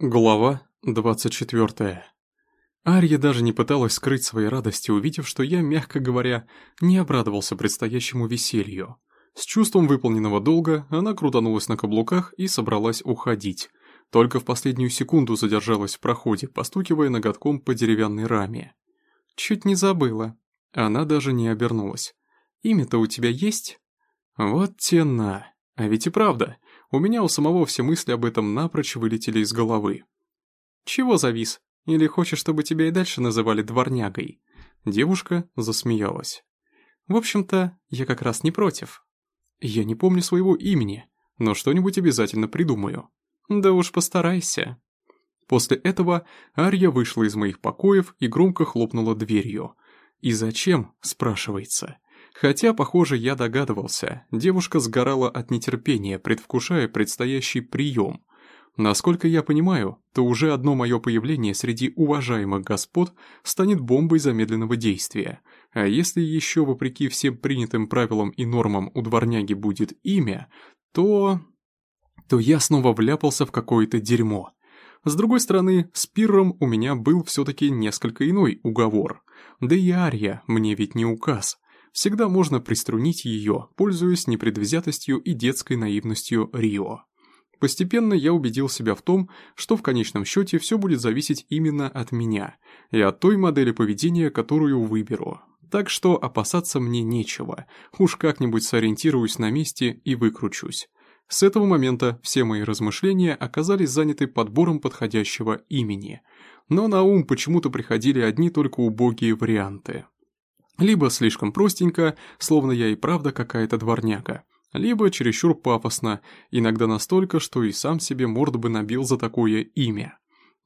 Глава 24. Арья даже не пыталась скрыть своей радости, увидев, что я, мягко говоря, не обрадовался предстоящему веселью. С чувством выполненного долга она крутанулась на каблуках и собралась уходить. Только в последнюю секунду задержалась в проходе, постукивая ноготком по деревянной раме. «Чуть не забыла». Она даже не обернулась. «Имя-то у тебя есть?» «Вот тена. А ведь и правда». У меня у самого все мысли об этом напрочь вылетели из головы. «Чего завис? Или хочешь, чтобы тебя и дальше называли дворнягой?» Девушка засмеялась. «В общем-то, я как раз не против. Я не помню своего имени, но что-нибудь обязательно придумаю. Да уж постарайся». После этого Арья вышла из моих покоев и громко хлопнула дверью. «И зачем?» – спрашивается. Хотя, похоже, я догадывался, девушка сгорала от нетерпения, предвкушая предстоящий прием. Насколько я понимаю, то уже одно мое появление среди уважаемых господ станет бомбой замедленного действия. А если еще вопреки всем принятым правилам и нормам у дворняги будет имя, то... то я снова вляпался в какое-то дерьмо. С другой стороны, с Пирром у меня был все-таки несколько иной уговор. Да и Ария мне ведь не указ всегда можно приструнить ее, пользуясь непредвзятостью и детской наивностью Рио. Постепенно я убедил себя в том, что в конечном счете все будет зависеть именно от меня и от той модели поведения, которую выберу. Так что опасаться мне нечего, уж как-нибудь сориентируюсь на месте и выкручусь. С этого момента все мои размышления оказались заняты подбором подходящего имени, но на ум почему-то приходили одни только убогие варианты. Либо слишком простенько, словно я и правда какая-то дворняга, либо чересчур пафосно, иногда настолько, что и сам себе морд бы набил за такое имя.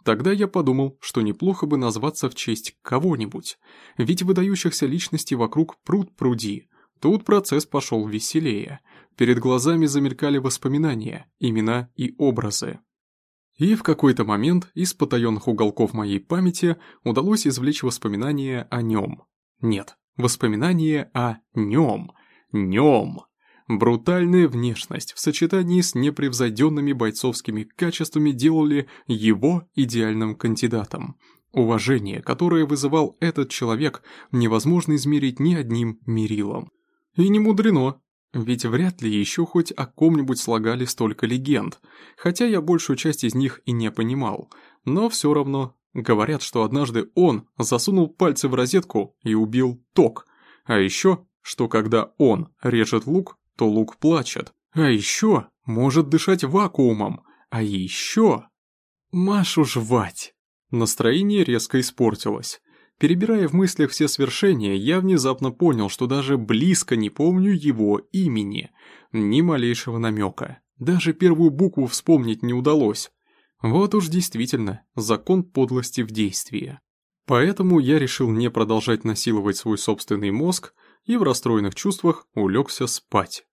Тогда я подумал, что неплохо бы назваться в честь кого-нибудь, ведь выдающихся личностей вокруг пруд пруди. Тут процесс пошел веселее. Перед глазами замелькали воспоминания, имена и образы. И в какой-то момент из потаенных уголков моей памяти удалось извлечь воспоминания о нем. Нет, Воспоминание о нем. Нем. Брутальная внешность в сочетании с непревзойденными бойцовскими качествами делали его идеальным кандидатом. Уважение, которое вызывал этот человек, невозможно измерить ни одним мерилом. И не мудрено, ведь вряд ли еще хоть о ком-нибудь слагали столько легенд, хотя я большую часть из них и не понимал, но все равно Говорят, что однажды он засунул пальцы в розетку и убил ток. А еще, что когда он режет лук, то лук плачет. А еще может дышать вакуумом. А еще... Машу жвать. Настроение резко испортилось. Перебирая в мыслях все свершения, я внезапно понял, что даже близко не помню его имени. Ни малейшего намека. Даже первую букву вспомнить не удалось. Вот уж действительно, закон подлости в действии. Поэтому я решил не продолжать насиловать свой собственный мозг и в расстроенных чувствах улегся спать.